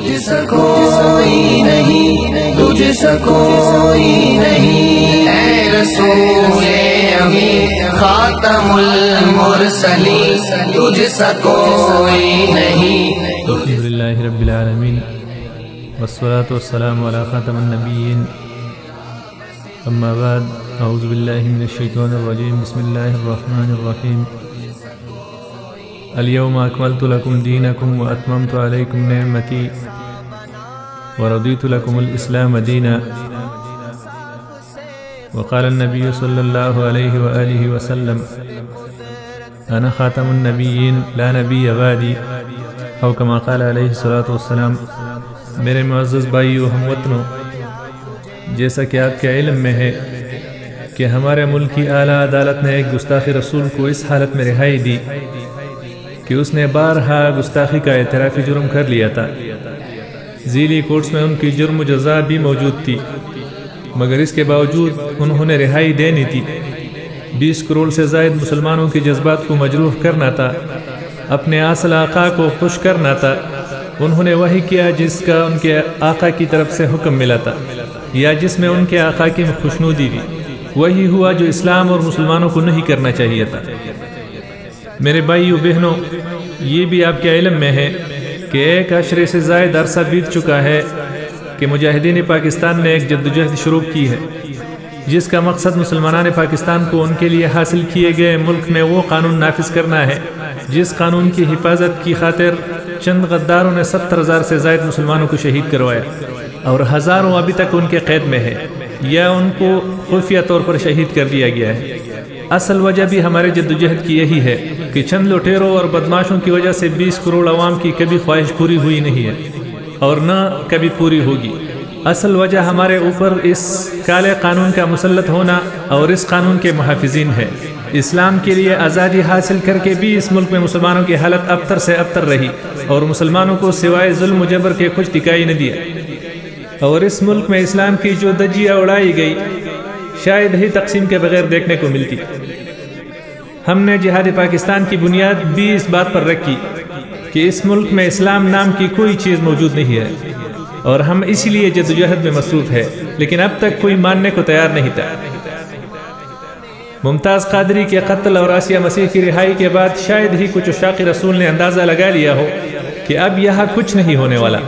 تجھ سا کوئی نہیں، تجھ سا نہیں۔ اے رسول امی، خاتم المرسلین، تجھ سا کوئی نہیں۔ الحمد لله رب العالمين والصلاة والسلام على خاتم النبيين أما بعد أعوذ بالله من الشيطان الرجيم بسم الله الرحمن الرحيم اليوم أكملت لكم دينكم وأتممت عليكم نعمتي ورضيت لكم الإسلام دينا. وقال النبي صلى الله عليه وآله وسلم، أنا خاتم النبيين، لا نبي بعدي. او کما قال علیہ الصلوۃ والسلام، میرے معزز بھائیو، ہم وطنوں جیسا کہ آپ کے علم میں ہے کہ ہمارے ملک کی اعلیٰ عدالت نے ایک گستاخی رسول کو اس حالت میں رہائی دی کہ اس نے بارہا گستاخی کا اعترافی جرم کر لیا تھا۔ ذیلی کورٹس میں ان کی جرم و جزا بھی موجود تھی، مگر اس کے باوجود انہوں نے رہائی دینی تھی۔ بیس کروڑ سے زائد مسلمانوں کے جذبات کو مجروح کرنا تھا، اپنے اصل آقا کو خوش کرنا تھا۔ انہوں نے وہی کیا جس کا ان کے آقا کی طرف سے حکم ملا تھا، یا جس میں ان کے آقا کی خوشنودی تھی وہی ہوا جو اسلام اور مسلمانوں کو نہیں کرنا چاہیے تھا۔ میرے بھائیو بہنوں، یہ بھی آپ کے علم میں ہے۔ کہ ایک عشرے سے زائد عرصہ بیت چکا ہے کہ مجاہدین پاکستان نے ایک جدوجہد شروع کی ہے، جس کا مقصد مسلمانان پاکستان کو ان کے لیے حاصل کیے گئے ملک میں وہ قانون نافذ کرنا ہے، جس قانون کی حفاظت کی خاطر چند غداروں نے ستر ہزار سے زائد مسلمانوں کو شہید کروایا اور ہزاروں ابھی تک ان کے قید میں ہے یا ان کو خفیہ طور پر شہید کر دیا گیا ہے۔ اصل وجہ بھی ہمارے جدوجہد کی یہی ہے کہ چند لٹیروں اور بدماشوں کی وجہ سے بیس کروڑ عوام کی کبھی خواہش پوری ہوئی نہیں ہے اور نہ کبھی پوری ہوگی۔ اصل وجہ ہمارے اوپر اس کالے قانون کا مسلط ہونا اور اس قانون کے محافظین ہے اسلام کے لیے آزادی حاصل کر کے بھی اس ملک میں مسلمانوں کی حالت ابتر سے ابتر رہی اور مسلمانوں کو سوائے ظلم و جبر کے کچھ دکھائی نہ دیا اور اس ملک میں اسلام کی جو دجیاں اڑائی گئی، شاید ہی تقسیم کے بغیر دیکھنے کو ملتی۔ ہم نے جہاد پاکستان کی بنیاد بھی اس بات پر رکھی کہ اس ملک میں اسلام نام کی کوئی چیز موجود نہیں ہے۔ اور ہم اسی لیے جدوجہد میں مصروف ہے لیکن اب تک کوئی ماننے کو تیار نہیں تھا۔ ممتاز قادری کے قتل اور آسیہ مسیح کی رہائی کے بعد شاید ہی کچھ اشاق رسول نے اندازہ لگا لیا ہو کہ اب یہاں کچھ نہیں ہونے والا۔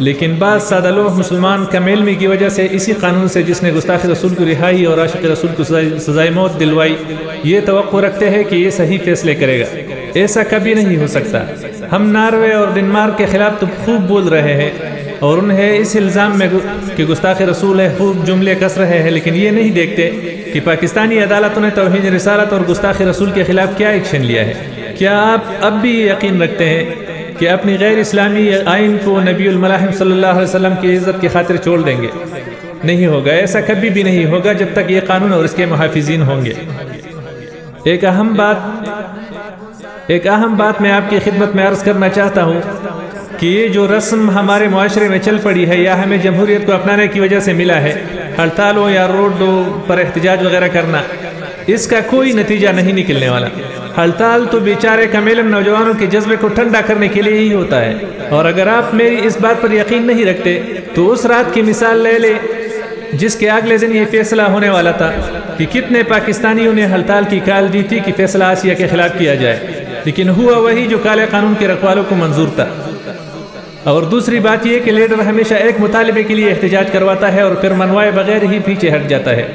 لیکن بعض سادہ لوگ مسلمان کم علمی کی وجہ سے اسی قانون سے جس نے گستاخ رسول کی رہائی اور عاشق رسول کو سزائے موت دلوائی، یہ توقع رکھتے ہیں کہ یہ صحیح فیصلے کرے گا۔ ایسا کبھی نہیں ہو سکتا۔ ہم ناروے اور ڈنمارک کے خلاف تو خوب بول رہے ہیں اور انہیں اس الزام میں کہ گستاخ رسول ہے خوب جملے کس رہے ہیں، لیکن یہ نہیں دیکھتے کہ پاکستانی عدالتوں نے توہین رسالت اور گستاخ رسول کے خلاف کیا ایکشن لیا ہے۔ کیا آپ اب بھی یقین رکھتے ہیں کہ اپنی غیر اسلامی آئین کو نبی الملاحم صلی اللہ علیہ وسلم کی عزت کی خاطر چھوڑ دیں گے۔ نہیں ہوگا، ایسا کبھی بھی نہیں ہوگا جب تک یہ قانون اور اس کے محافظین ہوں گے۔ ایک اہم بات، ایک اہم بات میں آپ کی خدمت میں عرض کرنا چاہتا ہوں کہ یہ جو رسم ہمارے معاشرے میں چل پڑی ہے، یا ہمیں جمہوریت کو اپنانے کی وجہ سے ملا ہے ہڑتال ہو یا روڈ پر احتجاج وغیرہ کرنا، اس کا کوئی نتیجہ نہیں نکلنے والا۔ ہڑتال تو بیچارے کمیلم نوجوانوں کے جذبے کو ٹھنڈا کرنے کے لیے ہی ہوتا ہے۔ اور اگر آپ میری اس بات پر یقین نہیں رکھتے، تو اس رات کی مثال لے لے، جس کے اگلے دن یہ فیصلہ ہونے والا تھا کہ کتنے پاکستانیوں نے ہڑتال کی کال دی تھی کہ فیصلہ آسیہ کے خلاف کیا جائے۔ لیکن ہوا وہی جو کالے قانون کے رکھوالوں کو منظور تھا۔ اور دوسری بات یہ کہ لیڈر ہمیشہ ایک مطالبے کے لیے احتجاج کرواتا ہے اور پھر منوائے بغیر ہی پیچھے ہٹ جاتا ہے۔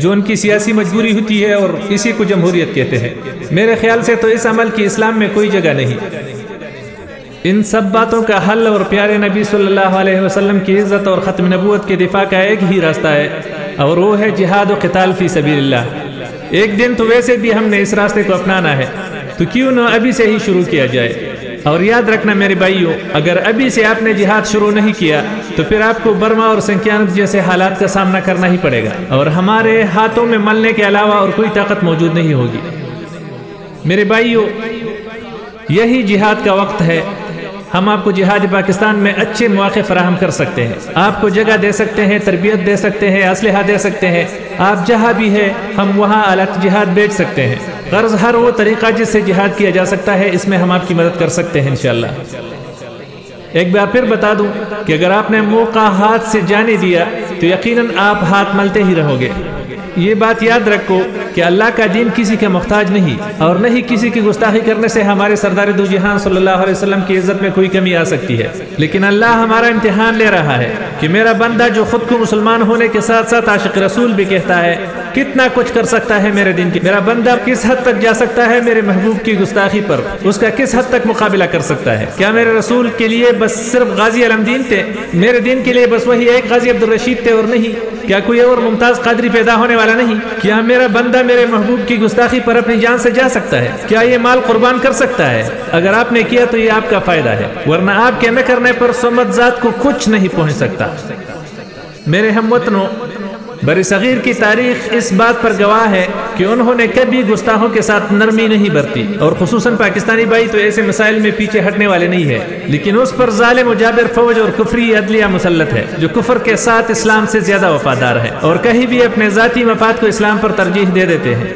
جو ان کی سیاسی مجبوری ہوتی ہے اور اسی کو جمہوریت کہتے ہیں۔ میرے خیال سے تو اس عمل کی اسلام میں کوئی جگہ نہیں۔ ان سب باتوں کا حل اور پیارے نبی صلی اللہ علیہ وسلم کی عزت اور ختم نبوت کے دفاع کا ایک ہی راستہ ہے اور وہ ہے جہاد و قتال فی سبیل اللہ ایک دن تو ویسے بھی ہم نے اس راستے کو اپنانا ہے۔ تو کیوں نہ ابھی سے ہی شروع کیا جائے۔ اور یاد رکھنا میرے بھائیوں اگر ابھی سے آپ نے جہاد شروع نہیں کیا، تو پھر آپ کو برما اور سنکیانک جیسے حالات کا سامنا کرنا ہی پڑے گا۔ اور ہمارے ہاتھوں میں ملنے کے علاوہ اور کوئی طاقت موجود نہیں ہوگی۔ میرے بھائیوں یہی جہاد کا وقت ہے۔ ہم آپ کو جہاد پاکستان میں اچھے مواقع فراہم کر سکتے ہیں۔ آپ کو جگہ دے سکتے ہیں، تربیت دے سکتے ہیں، اسلحہ دے سکتے ہیں۔ آپ جہاں بھی ہے ہم وہاں الگ جہاد بیچ سکتے ہیں۔ غرض ہر وہ طریقہ جس سے جہاد کیا جا سکتا ہے، اس میں ہم آپ کی مدد کر سکتے ہیں انشاءاللہ۔ ایک بار پھر بتا دوں کہ اگر آپ نے موقع ہاتھ سے جانے دیا، تو یقیناً آپ ہاتھ ملتے ہی رہو گے۔ یہ بات یاد رکھو کہ اللہ کا دین کسی کا محتاج نہیں اور نہ ہی کسی کی گستاخی کرنے سے ہمارے سردار دو جہان صلی اللہ علیہ وسلم کی عزت میں کوئی کمی آ سکتی ہے۔ لیکن اللہ ہمارا امتحان لے رہا ہے کہ میرا بندہ جو خود کو مسلمان ہونے کے ساتھ ساتھ عاشق رسول بھی کہتا ہے، کتنا کچھ کر سکتا ہے میرے دین کی۔ میرا بندہ کس حد تک جا سکتا ہے میرے محبوب کی گستاخی پر؟ اس کا کس حد تک مقابلہ کر سکتا ہے؟ کیا میرے رسول کے لیے بس صرف غازی علم تھے؟ میرے دین کے لیے بس وہی ایک غازی عبد الرشید تھے اور نہیں۔ کیا کوئی اور ممتاز قادری پیدا ہونے والا نہیں؟ کیا میرا بندہ میرے محبوب کی گستاخی پر اپنی جان سے جا سکتا ہے۔ کیا یہ مال قربان کر سکتا ہے؟ اگر آپ نے کیا تو یہ آپ کا فائدہ ہے۔ ورنہ آپ کے نہ کرنے پر سمت ذات کو کچھ نہیں پہنچ سکتا۔ میرے ہم وطنوں بر صغیر کی تاریخ اس بات پر گواہ ہے کہ انہوں نے کبھی گستاخوں کے ساتھ نرمی نہیں برتی اور خصوصاً پاکستانی بھائی تو ایسے مسائل میں پیچھے ہٹنے والے نہیں ہے لیکن اس پر ظالم و جابر فوج اور کفری عدلیہ مسلط ہے، جو کفر کے ساتھ اسلام سے زیادہ وفادار ہے اور کہیں بھی اپنے ذاتی مفاد کو اسلام پر ترجیح دے دیتے ہیں۔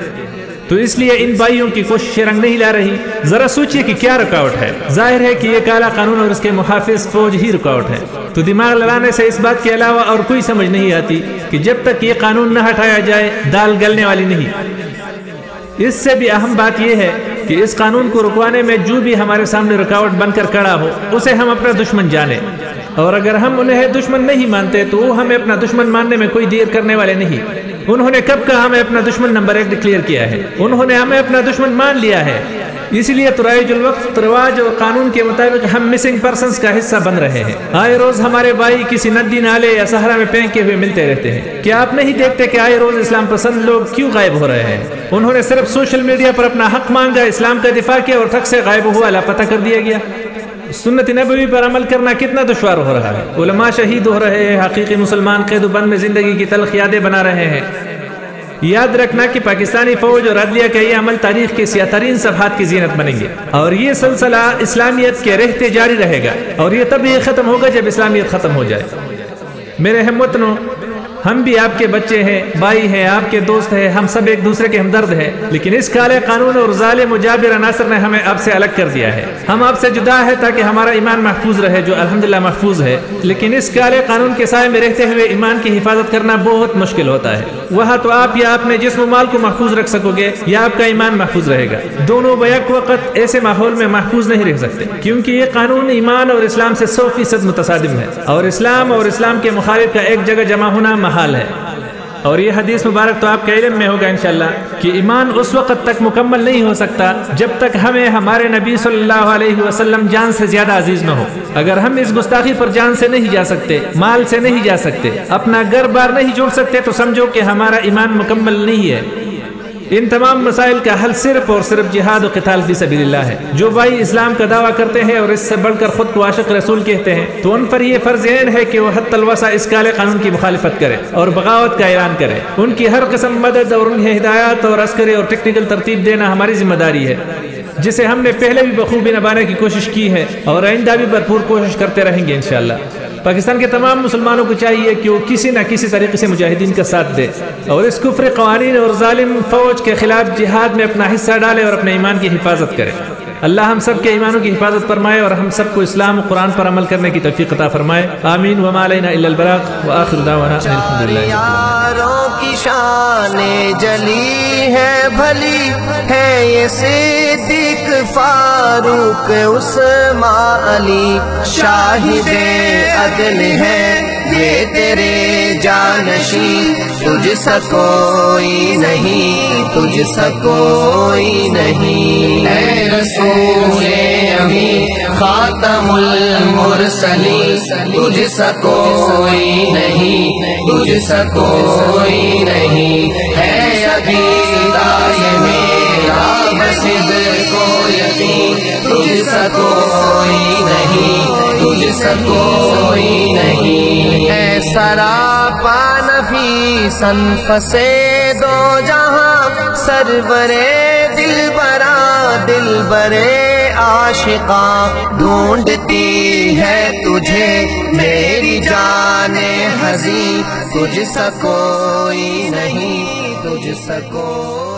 تو اس لیے ان بھائیوں کی کوشش رنگ نہیں لا رہی۔ ذرا سوچئے کہ کیا رکاوٹ ہے۔ ظاہر ہے کہ یہ کالا قانون اور اس کے محافظ فوج ہی رکاوٹ ہے۔ تو دماغ لڑانے سے اس بات کے علاوہ اور کوئی سمجھ نہیں آتی کہ جب تک یہ قانون نہ ہٹایا جائے، دال گلنے والی نہیں۔ اس سے بھی اہم بات یہ ہے کہ اس قانون کو رکوانے میں جو بھی ہمارے سامنے رکاوٹ بن کر کڑا ہو، اسے ہم اپنا دشمن جانے اور اگر ہم انہیں دشمن نہیں مانتے تو وہ ہمیں اپنا دشمن ماننے میں کوئی دیر کرنے والے نہیں۔ انہوں نے کب کہا ہمیں اپنا دشمن نمبر ایک ڈکلیئر کیا ہے؟ انہوں نے ہمیں اپنا دشمن مان لیا ہے۔ اس لیے ترائج الوقت رواج اور قانون کے مطابق ہم مسنگ پرسنز کا حصہ بن رہے ہیں۔ آئے روز ہمارے بھائی کسی ندی، نالے یا صحرا میں پینکے ہوئے ملتے رہتے ہیں۔ کیا آپ نہیں دیکھتے کہ آئے روز اسلام پسند لوگ کیوں غائب ہو رہے ہیں؟ انہوں نے صرف سوشل میڈیا پر اپنا حق مانگا، اسلام کا دفاع کیا اور ٹھگ سے غائب ہوا، لاپتہ کر دیا گیا۔ سنت نبوی پر عمل کرنا کتنا دشوار ہو رہا ہے۔ علماء شہید ہو رہے ہیں، حقیقی مسلمان قید و بند میں زندگی کی تلخ یادیں بنا رہے ہیں۔ یاد رکھنا کہ پاکستانی فوج اور عدلیہ کا یہ عمل تاریخ کے سیاہ ترین صفحات کی زینت بنیں گے۔ اور یہ سلسلہ اسلامیت کے رہتے جاری رہے گا۔ اور یہ تب ہی ختم ہوگا جب اسلامیت ختم ہو جائے۔ میرے ہم وطنوں ہم بھی آپ کے بچے ہیں، بھائی ہیں، آپ کے دوست ہیں، ہم سب ایک دوسرے کے ہمدرد ہیں۔ لیکن اس کالے قانون اور ظالم و جابر عناصر نے ہمیں آپ سے الگ کر دیا ہے۔ ہم آپ سے جدا ہے تاکہ ہمارا ایمان محفوظ رہے، جو الحمدللہ محفوظ ہے۔ لیکن اس کالے قانون کے سائے میں رہتے ہوئے ایمان کی حفاظت کرنا بہت مشکل ہوتا ہے۔ وہاں تو آپ یا اپنے جسم و مال کو محفوظ رکھ سکو گے یا آپ کا ایمان محفوظ رہے گا۔ دونوں بیک وقت ایسے ماحول میں محفوظ نہیں رہ سکتے، کیونکہ یہ قانون ایمان اور اسلام سے سو فیصد متصادم ہے۔ اور اسلام اور اسلام کے مخالف کا ایک جگہ جمع ہونا محال ہے۔ اور یہ حدیث مبارک تو آپ کے علم میں ہوگا انشاءاللہ کہ ایمان اس وقت تک مکمل نہیں ہو سکتا جب تک ہمیں ہمارے نبی صلی اللہ علیہ وسلم جان سے زیادہ عزیز نہ ہو۔ اگر ہم اس گستاخی پر جان سے نہیں جا سکتے، مال سے نہیں جا سکتے، اپنا گھر بار نہیں جوڑ سکتے، تو سمجھو کہ ہمارا ایمان مکمل نہیں ہے۔ ان تمام مسائل کا حل صرف اور صرف جہاد و قتال فی سبیل اللہ ہے۔ جو بھائی اسلام کا دعویٰ کرتے ہیں اور اس سے بڑھ کر خود کو عاشق رسول کہتے ہیں، تو ان پر یہ فرض عین ہے کہ وہ حد تلوسا اس کالے قانون کی مخالفت کرے اور بغاوت کا اعلان کرے۔ ان کی ہر قسم مدد اور انہیں ہدایات اور عسکری اور ٹیکنیکل ترتیب دینا ہماری ذمہ داری ہے، جسے ہم نے پہلے بھی بخوبی نبانے کی کوشش کی ہے اور آئندہ بھی بھرپور کوشش کرتے رہیں گے انشاءاللہ۔ پاکستان کے تمام مسلمانوں کو چاہیے کہ وہ کسی نہ کسی طریقے سے مجاہدین کا ساتھ دے اور اس کفر قوانین اور ظالم فوج کے خلاف جہاد میں اپنا حصہ ڈالے اور اپنے ایمان کی حفاظت کرے۔ اللہ ہم سب کے ایمانوں کی حفاظت فرمائے اور ہم سب کو اسلام و قرآن پر عمل کرنے کی توفیق عطا فرمائے۔ آمین۔ وما علینا الا البلاغ۔ واخر دعوانا الحمدللہ یاروں کی شان جلی ہے، بھلی ہے یہ صدیق فاروق، عثمان علی، شاہد عدل ہے۔ یہ تیرے جانشی، تجھ سا کوئی نہیں، تجھ سا کوئی نہیں۔ اے رسول امی، خاتم المرسلی تجھ سا کوئی نہیں، تجھ سا کوئی نہیں۔ ہے ابھی دائیں میرا بسد کو تجھ سا کوئی نہیں، تجھ سا کوئی نہیں۔ اے سرا پانفی سن فسے دو جہاں، سرورے دل برا، دل برے عاشقاں ڈھونڈتی ہے تجھے۔ میری جان ہزی تجھ سا کوئی نہیں، تجھ سا کوئی